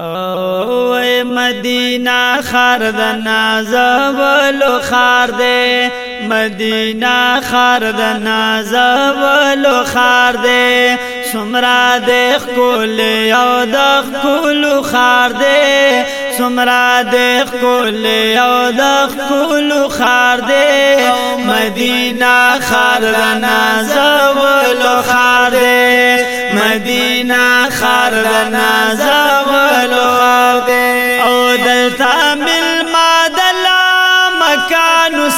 او اے مدینہ خار د نازولو خار دے مدینہ خار د نازولو خار دے سمرا دے خول او د خول خار دے سمرا دے خول او د خول خار دے مدینہ خار د نازولو خار دے مدینہ خار د نازولو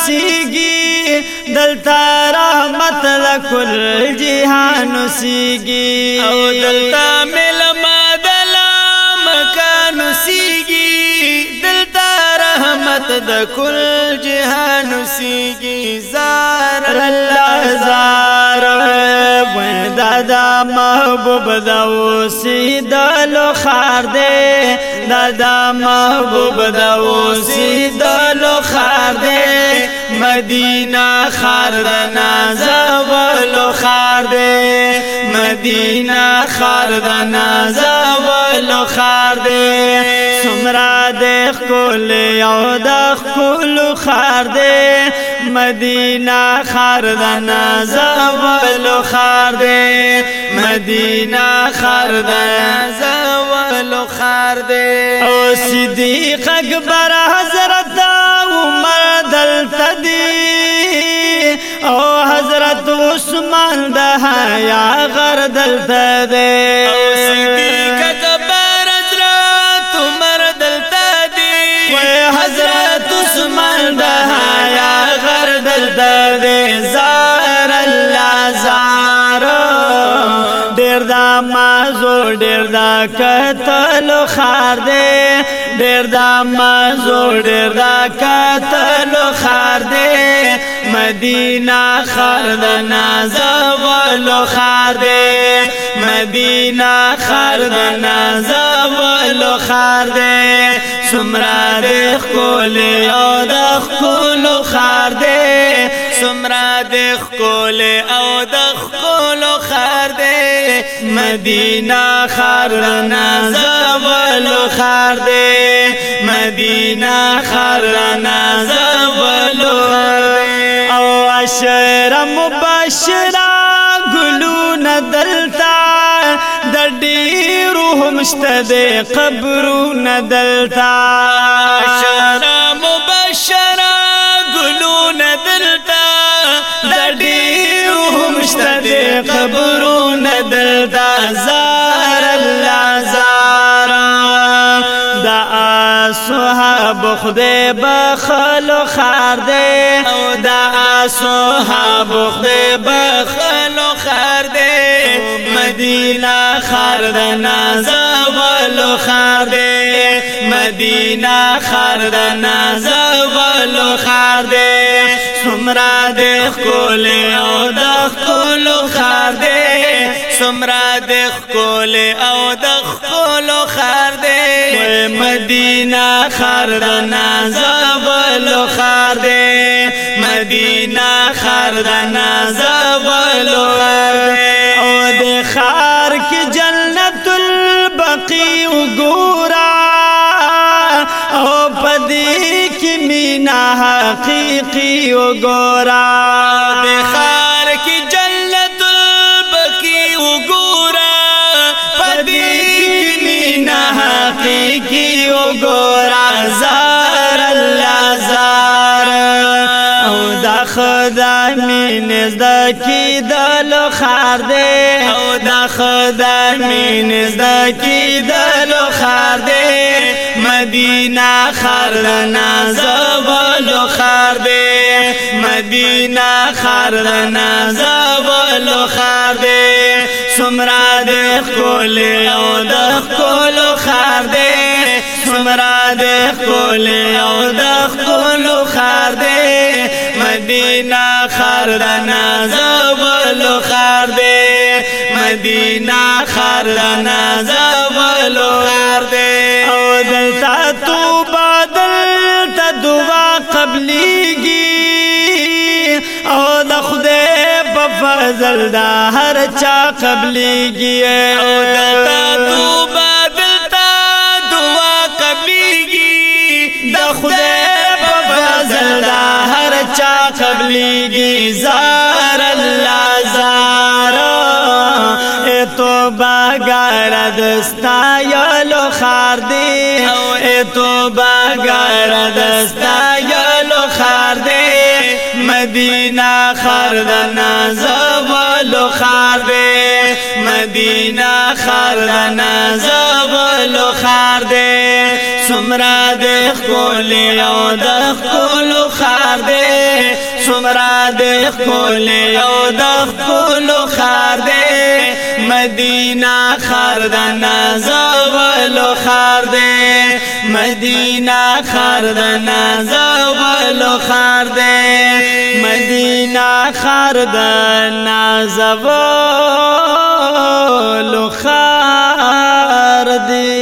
سیگی دلتا رحمت لکل جہان سیگی او دلتا میں د کل جهان سیږي زار الله زار ودا دا محبوب دا وسید لو خار دے دا محبوب دا وسید لو خار دے مدینہ خار دا نازو لو خار دے مدينة خار دا نازولو خار دے سمرا دے خکول یو دا خکولو خار دے مدینہ خار دا نازولو خار دے مدینہ خار دا نازولو خار دے او صدیق اکبر حضرت عمر دل دی مان د حیا غر دلته دی او سیدی کبر حضرت عمر دلته دی و حضرت عثمان د حیا غر دلته دی زار الله زار ډیر دا مازور ډیر دا کتل خار دی ډیر دا مازور ډیر دا کتل خار دی مدینہ خرد نازولو ولو دے مدینہ خرد نازولو ولو دے سمرا دے خکول او دا خکولو خار سمرا دے خکول او دا خکولو خار خرد نازولو ولو دے مدینہ خرد نازولو شرم پسرا گلو ندلتا روح مشتد قبرو ندلتا خدای به خلو خار دے دا اصحاب خدای به خلو خار دے مدینہ خار دا نازولو خار دے مدینہ خار دا نازولو خار دے سمرا دے خول او دا خولو خار دے سمرا خپل او د خپل خر دې مدینه خر د نازبل خر دې مدینه خر د نازبل خر دې او د خر کې جنت البقی وګورا او پدې کې مینا حقيقي وګورا د خر زار الله زار او دا خدای می نزد کی دل خار دے او دا خدای می نزد کی دل خار دے مدینہ خردنا زبلو خار دے مدینہ خردنا زبلو خار دے سمرا دے کول او د کول خار دے سمرا دے خپل او د خپل خار دے مدینہ خار د نازول خار دے مدینہ خار د نازول خار دے او دلتا تو بادل ته دعا قبليږي او د خدای په فضل دا هر چا قبليږي او دلتا تو بادل زار اللہ لارا اے تو دستا باغر دستیا اے تو باغ دستا یلو لار دے مدینہ خردنا زبلو لار دے مدینہ خاردنا زب لار دے سمرا دے کو لوگار دے دې خپل او د خپل خار دې مدینه خار د نازول خار دې مدینه خار د نازول خار دې مدینه خار د نازول خار دې